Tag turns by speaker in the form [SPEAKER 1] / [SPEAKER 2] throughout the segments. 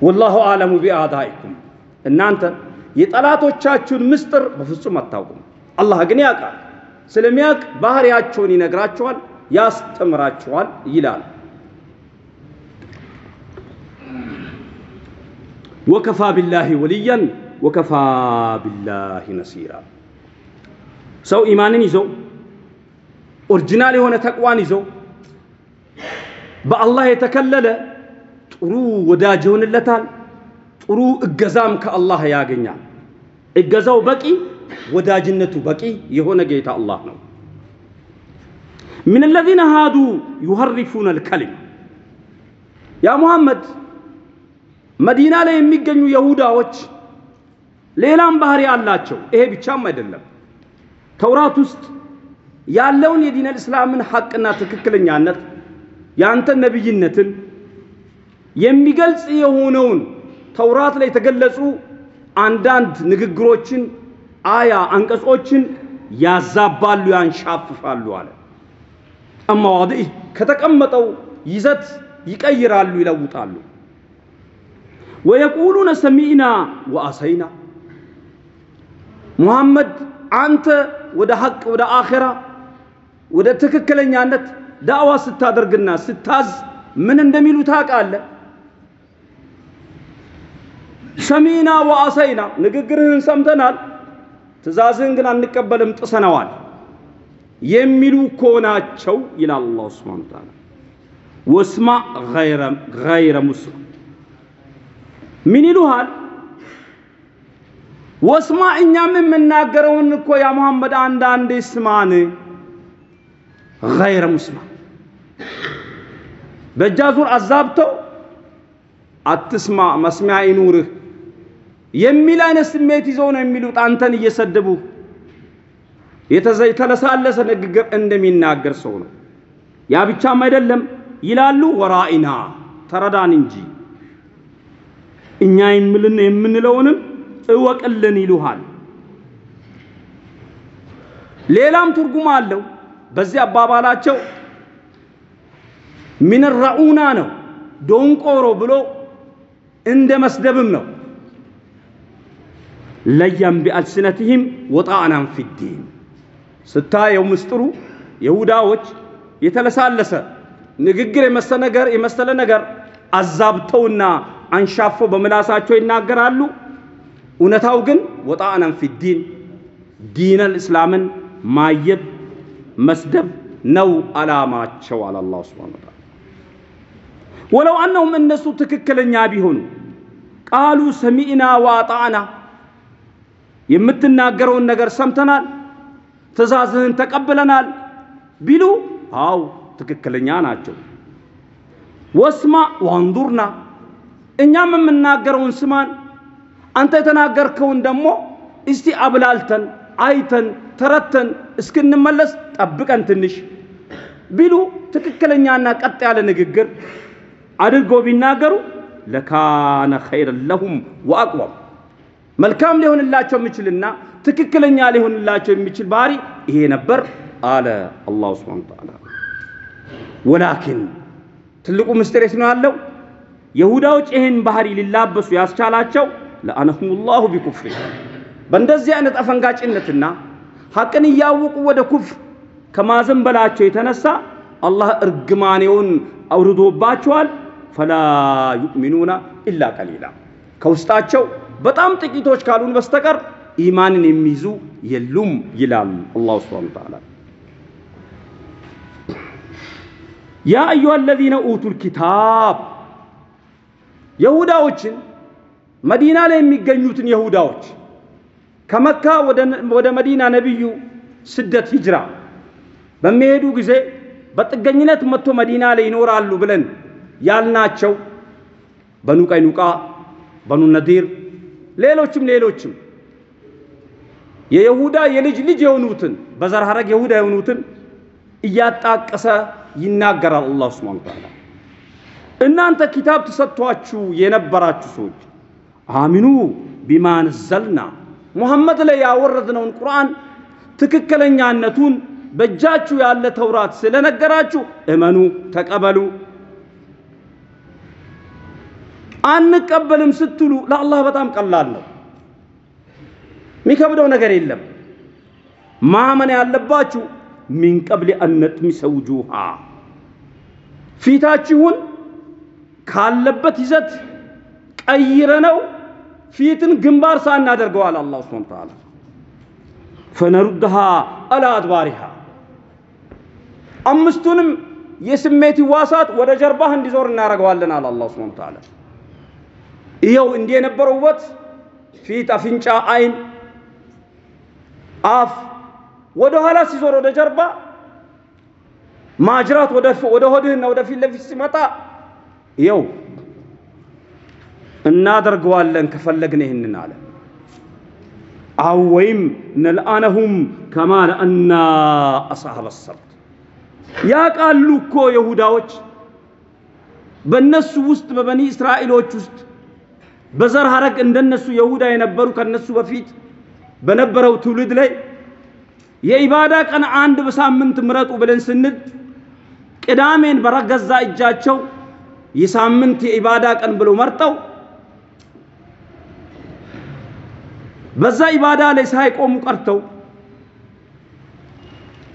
[SPEAKER 1] والله أعلم بأعدائكم እናንተ የጠላቶቻችሁን ምስጢር በፍጹም አታውቁም። አላህ ግን ያውቃል። ስለሚያውቅ ባህሪያቸውን ይነግራቸዋል፣ ያስተምራቸዋል ይላል። وكفى بالله وليا وكفى بالله نصيرا። ሰው ኢማንን ይዘው original የሆነ ተቅዋን ይዘው በአላህ የተከለለ ጥሩ ወዳጅ ይሆንለታል። ጥሩ እገዛም ከአላህ ያገኛል። እገዛው በቂ ወዳጅነቱ በቂ የሆነ ጌታ አላህ ነው። ምን አለዚነ ሃዱ ዩሐሪፉነ አልከሊም ያ ሙሐመድ መዲና ላይ የሚገኙ የሁዳዎች ሌላም ባህሪ አላቸው። ይሄ ብቻም አይደለም። ተውራት ውስጥ ያለውን የዲነል እስላምን ሐቅና ትክክለኛነት የአንተ ነብይነትን የሚገልጽ የሆነውን ተውራት ላይ የተገለጹ አንዳንድ ንግግሮችን፣ አያ አንቀጾችን ያዛባሉ፣ ያንሻፍፋሉ አለ። አማዋዲህ ከተቀመጠው ይዘት ይቀይራሉ፣ ይለውጣሉ። ወየቁሉነ ሰሚዕና ወአሰይና ሙሐመድ አንተ ወደ ሐቅ ወደ አኼራ ወደ ትክክለኛነት ዳዕዋ ስታደርግና ስታዝ ምን እንደሚሉ ታውቃለህ? ሰሚና ወአሰይና ንግግርህን ሰምተናል፣ ትእዛዝህን ግን አንቀበልም ጥሰነዋል የሚሉ እኮ ናቸው ይላል አላሁ ሱብሓነሁ ወተዓላ። ወስማዕ ገይረ ሙስማ ምን ይሉሃል? ወስማ እኛም የምናገረውን እኮ ያ ሙሐመድ አንዳንዴ ስማን። ገይረ ሙስማ በእጃዙር አዛብተው አትስማ መስሚያ ይኑርህ የሚል አይነት ስሜት ይዘው ነው የሚሉት አንተን እየሰደቡ የተለሳለሰ ንግግር እንደሚናገር ሰው ነው። ያ ብቻም አይደለም ይላሉ ወራኢና ተረዳን እንጂ እኛ የምልን የምንለውንም እወቅልን ይሉሃል። ሌላም ትርጉም አለው። በዚህ አባባላቸው ሚን ረኡና ነው ዶንቆሮ ብሎ እንደ መስደብም ነው። ለየም ቢአልስነትህም ወጣዕናን ፊዲን ስታየው ምስጢሩ የሁዳዎች የተለሳለሰ ንግግር የመሰለ ነገር አዛብተውና አንሻፈው በምላሳቸው ይናገራሉ። እውነታው ግን ወጣዕናን ፊዲን ዲነል እስላምን ማየብ መስደብ ነው አላማቸው አለ ሱብሓነሁ ወተዓላ። ወለው አነሁም እነሱ ትክክለኛ ቢሆኑ ቃሉ ሰሚዕና ወአጣዕና የምትናገረውን ነገር ሰምተናል፣ ትእዛዝህን ተቀብለናል? ቢሉ አው ትክክለኛ ናቸው። ወስማ ዋንዱርና እኛም የምናገረውን ስማን፣ አንተ የተናገርከውን ደግሞ እስቲ አብላልተን አይተን ተረተን እስክንመለስ ጠብቀን ትንሽ ቢሉ ትክክለኛና ቀጥ ያለ ንግግር አድርገው ቢናገሩ ለካነ ኸይረን ለሁም ወአቅወም መልካም ሊሆንላቸው የሚችልና ትክክለኛ ሊሆንላቸው የሚችል ባህሪ ይሄ ነበር አለ አላሁ ሱብሓነሁ ወተዓላ። ወላኪን ትልቁ ምስጢር ነው ያለው? የሁዳዎች ይህን ባህሪ ሊላበሱ ያስቻላቸው ለአነሁም ላሁ ቢኩፍሪ በእንደዚህ አይነት አፈንጋጭነትና ሐቅን እያወቁ ወደ ኩፍር ከማዘንበላቸው የተነሳ አላህ እርግማኔውን አውርዶባቸዋል። ፈላ ዩእሚኑና ኢላ ቀሊላ ከውስጣቸው በጣም ጥቂቶች ካሉን በስተቀር ኢማንን የሚይዙ የሉም ይላል አላሁ ሱብሓነሁ ወተዓላ። ያ አዩሃ አለዚነ ኡቱል ኪታብ የሁዳዎችን መዲና ላይ የሚገኙትን የሁዳዎች ከመካ ወደ መዲና ነቢዩ ስደት ሂጅራ በሚሄዱ ጊዜ በጥገኝነት መጥቶ መዲና ላይ ይኖራሉ ብለን ያልናቸው በኑ ቀይኑቃ፣ በኑ ነዲር፣ ሌሎችም ሌሎችም የይሁዳ የልጅ ልጅ የሆኑትን በዘር ሐረግ ይሁዳ የሆኑትን እያጣቀሰ ይናገራል አላህ ሱብሓነሁ ወተዓላ። እናንተ ኪታብ ተሰጥቷችሁ የነበራችሁ ሰዎች አሚኑ ቢማ ነዘልና ሙሐመድ ላይ ያወረድነውን ቁርአን ትክክለኛነቱን በእጃችሁ ያለ ተውራት ስለነገራችሁ እመኑ፣ ተቀበሉ። አንቀበልም ስትሉ ለአላህ በጣም ቀላል ነው። የሚከብደው ነገር የለም። ማመን ያለባችሁ ሚን ቀብል አን ነጥሚሰ ውጁሃ ፊታችሁን ካለበት ይዘት ቀይረ ነው ፊትን ግንባር ሳናደርገዋል አላህ ሱብሓነሁ ወተዓላ ፈነሩድሃ አላ አድባሪሃ አምስቱንም የስሜት ህዋሳት ወደ ጀርባህ እንዲዞር እናደርገዋለን አለ አላህ ሱብሓነሁ ወተዓላ። ይኸው እንዲህ የነበረው ውበት ፊት፣ አፍንጫ፣ አይን፣ አፍ ወደ ኋላ ሲዞር ወደ ጀርባ ማጅራት ወደ ሆድህና ወደ ፊት ለፊት ሲመጣ ይኸው እናደርገዋለን ከፈለግን ይህንን አለ። አው ወይም ነልአነሁም ከማ ለአና አስሐበ ሰብት ያቃሉ እኮ የሁዳዎች በእነሱ ውስጥ በበኒ እስራኤሎች ውስጥ በዘር ሐረግ እንደነሱ የሁዳ የነበሩ ከነሱ በፊት በነበረው ትውልድ ላይ የኢባዳ ቀን አንድ በሳምንት ምረጡ ብለን ስንል ቅዳሜን በረገዛ እጃቸው የሳምንት የኢባዳ ቀን ብለው መርጠው በዛ ኢባዳ ላይ ሳይቆሙ ቀርተው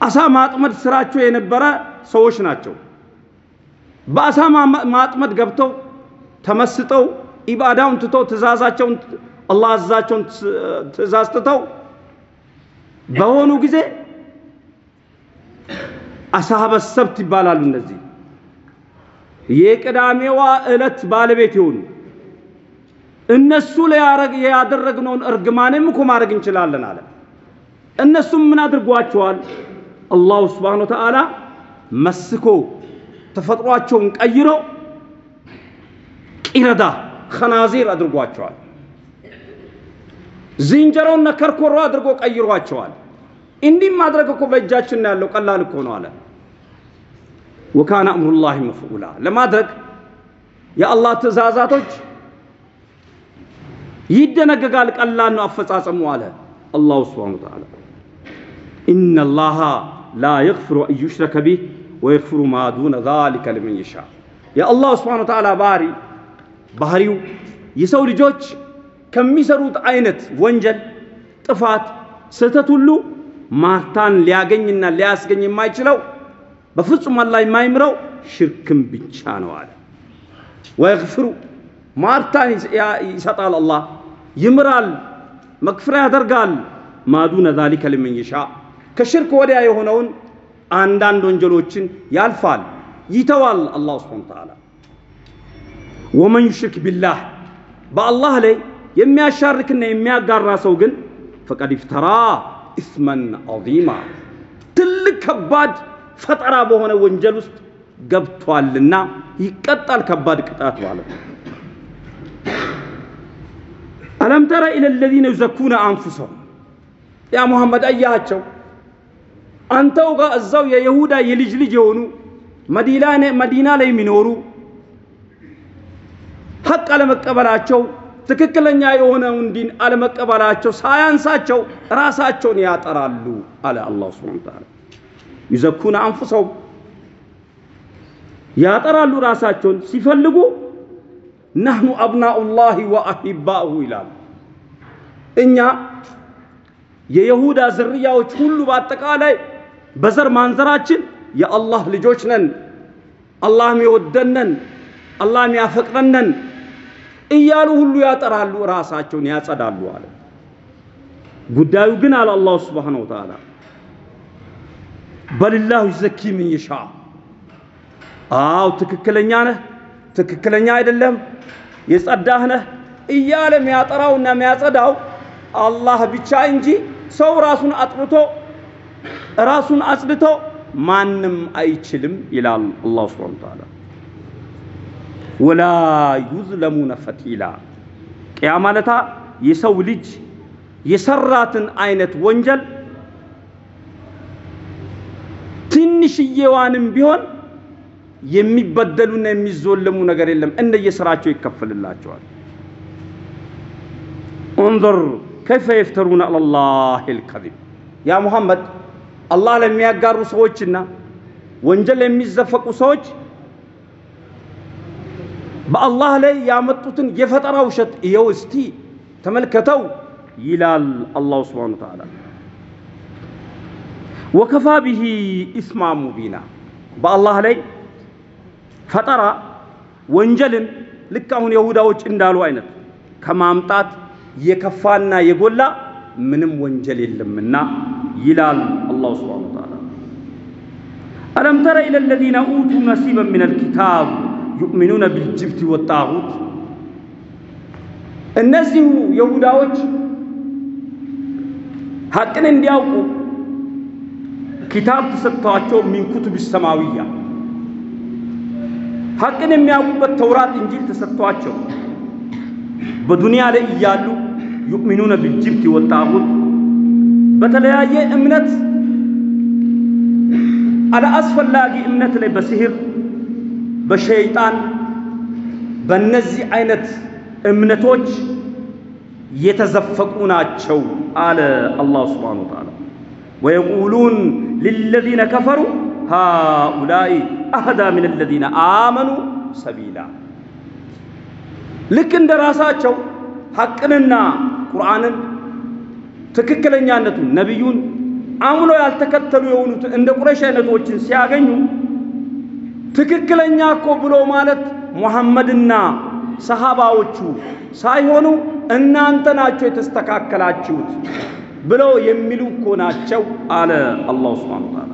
[SPEAKER 1] አሳ ማጥመድ ስራቸው የነበረ ሰዎች ናቸው። በአሳ ማጥመድ ገብተው ተመስጠው ኢባዳውን ትተው ትእዛዛቸውን አላህ አዛቸውን ትእዛዝ ትተው በሆኑ ጊዜ አስሐበ ሰብት ይባላሉ። እነዚህ የቅዳሜዋ ዕለት ባለቤት የሆኑ እነሱ ላይ ያደረግነውን እርግማንም እኮ ማድረግ እንችላለን አለ። እነሱም ምን አድርጓቸዋል? አላሁ ስብሓነ ወተዓላ መስኮ ተፈጥሯቸውን ቀይሮ ቂረዳ ኸናዚር አድርጓቸዋል። ዝንጀሮና ከርኮሮ አድርጎ ቀይሯቸዋል። እንዲህም ማድረግ እኮ በእጃችን ነው ያለው፣ ቀላል እኮ ነው አለ። ወካነ አምሩላሂ መፍዑላ ለማድረግ የአላህ ትእዛዛቶች ይደነገጋል፣ ቀላል ነው አፈጻጸሙ አለ አላሁ ስብሓነሁ ወተዓላ። ኢነላሃ ላ የግፊሩ አን ዩሽረከ ቢህ ወየግፊሩ ማ ዱነ ዛሊከ ሊመን የሻ የአላሁ ስብሓነሁ ወተዓላ ባህሪ ባህሪው የሰው ልጆች ከሚሰሩት አይነት ወንጀል፣ ጥፋት፣ ስህተት ሁሉ ማርታን ሊያገኝና ሊያስገኝ የማይችለው በፍጹም አላህ የማይምረው ሽርክም ብቻ ነው አለ። ወየግፊሩ ማርታን ይሰጣል አላህ ይምራል፣ مغفرة ያደርጋል። ما دون ذلك لمن يشاء ከሽርክ ወዲያ የሆነውን አንዳንድ ወንጀሎችን ያልፋል፣ ይተዋል አላህ سبحانه وتعالى። ومن يشرك بالله በአላህ ላይ የሚያሻርክና የሚያጋራ ሰው ግን فقد افترى إثما عظيما ትልቅ ከባድ ፈጠራ በሆነ ወንጀል ውስጥ ገብቷልና ይቀጣል፣ ከባድ ቅጣት ማለት ነው። አለም ተረ ኢለ ለዚነ ዩዘኩነ አንፉሰሁም ያ ሙሐመድ አያቸው አንተው ጋር እዛው የይሁዳ የልጅ ልጅ የሆኑ መዲና ላይ የሚኖሩ ሐቅ አለመቀበላቸው ትክክለኛ የሆነውን ዲን አለመቀበላቸው ሳያንሳቸው ራሳቸውን ያጠራሉ አለ አላህ ሱብሓነሁ ወተዓላ። ዩዘኩነ አንፉሰሁም ያጠራሉ ራሳቸውን ሲፈልጉ ነህኑ አብናኡላሂ ወአሂባሁ ይላሉ። እኛ የይሁዳ ዝርያዎች ሁሉ በአጠቃላይ በዘር ማንዘራችን የአላህ ልጆች ነን፣ አላህ የሚወደነን፣ አላህ የሚያፈቅረነን እያሉ ሁሉ ያጠራሉ፣ ራሳቸውን ያጸዳሉ አለ። ጉዳዩ ግን አለ አላሁ ስብሓነሁ ወተዓላ በልላሁ ይዘኪ ምን ይሻ። አው ትክክለኛ ነህ፣ ትክክለኛ አይደለም፣ የጸዳህ ነህ እያለ የሚያጠራውና የሚያጸዳው አላህ ብቻ እንጂ ሰው ራሱን አጥርቶ ራሱን አጽድቶ ማንም አይችልም ይላል አላሁ ሱብሓነሁ ወተዓላ። ወላ ዩዝለሙነ ፈቲላ ቅያ ማለታ የሰው ልጅ የሰራትን አይነት ወንጀል ትንሽዬዋንም ቢሆን የሚበደሉና የሚዞለሙ ነገር የለም። እንደየስራቸው ይከፈልላቸዋል። እንظር ከይፈ የፍተሩነ አለላህ ልከዚብ ያ ሙሐመድ አላህ ለሚያጋሩ ሰዎችና ወንጀል የሚዘፈቁ ሰዎች በአላህ ላይ ያመጡትን የፈጠራ ውሸት ይኸው እስቲ ተመልከተው ይላል አላሁ ስብሓነሁ ወተዓላ። ወከፋ ቢሂ ኢስማ ሙቢና በአላህ ላይ ፈጠራ ወንጀልን ልክ አሁን የሁዳዎች እንዳሉ አይነት ከማምጣት የከፋና የጎላ ምንም ወንጀል የለምና ይላል አላሁ ስብሓነሁ ወተዓላ። አለም ተረ ኢለ ለዚነ ኡቱ ነሲበን ሚነል ኪታብ ዩእሚኑነ ቢልጅብቲ ወጣሁት እነዚሁ የሁዳዎች ሐቅን እንዲያውቁ ኪታብ ተሰጥተዋቸው ሚን ኩቱብ ሰማዊያ ሐቅን የሚያውቁበት ተውራት እንጂል ተሰጥቷቸው በዱንያ ላይ እያሉ ዩእሚኑነ ቢልጅብቲ ወጣሁት በተለያየ እምነት አለአስፈላጊ እምነት ላይ በሲህር በሸይጣን በእነዚህ አይነት እምነቶች የተዘፈቁ ናቸው አለ አላሁ ስብሓነሁ ወተዓላ። ወየቁሉን ሊለዚነ ከፈሩ ሃኡላኢ አህዳ ምን አለዚነ አመኑ ሰቢላ። ልክ እንደ ራሳቸው ሐቅንና ቁርአንን ትክክለኛነቱን ነቢዩን አምኖ ያልተከተሉ የሆኑትን እንደ ቁረሽ አይነቶችን ሲያገኙ ትክክለኛ እኮ ብሎ ማለት ሙሐመድና ሰሃባዎቹ ሳይሆኑ እናንተ ናቸው የተስተካከላችሁት ብለው የሚሉ እኮ ናቸው አለ አላሁ ስብሓነሁ ወተዓላ።